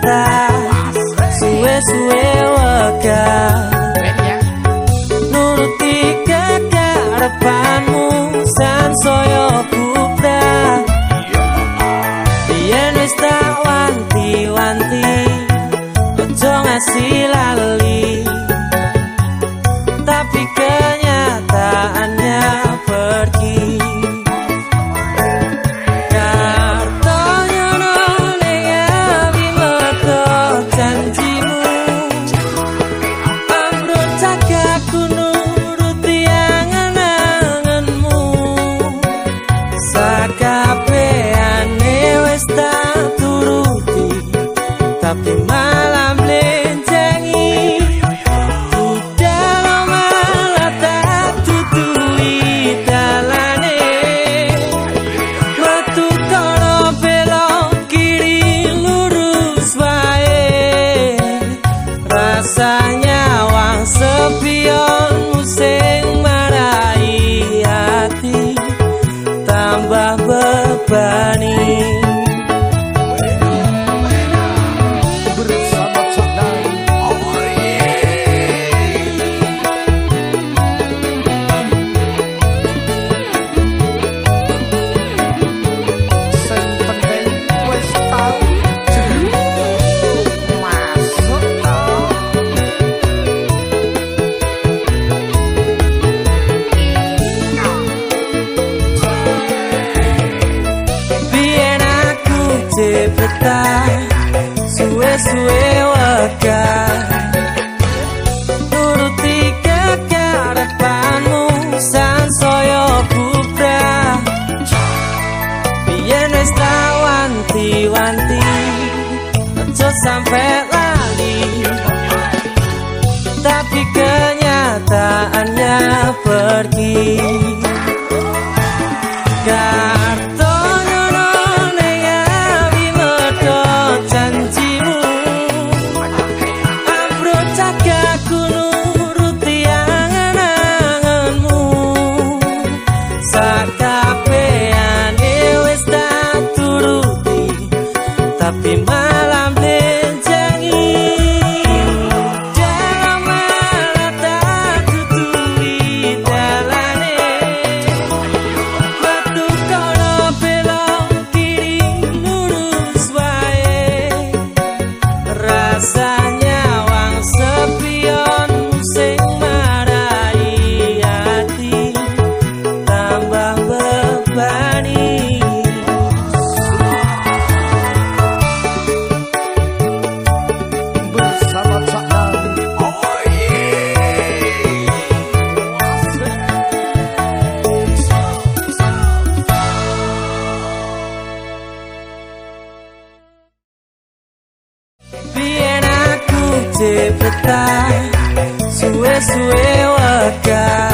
cepetan Suwe-suwe wegah. Nuruti kekarepanmu San soyo bubrah Biyen wis tak wanti-wanti Ojo ngasih Tapi malam lencengi Udah malah tak tutui dalane. Metu kono belok kiri lurus wae Rasanya wang sepion musing marai hati Tambah bebani cepetan Suwe-suwe wegah Nuruti kekarepanmu San soyo bubrah Biyen wis tak wanti-wanti Ojo sampe lali. Tapi kenyataannya pergi interpretar. Sou eu, sou eu, a cara.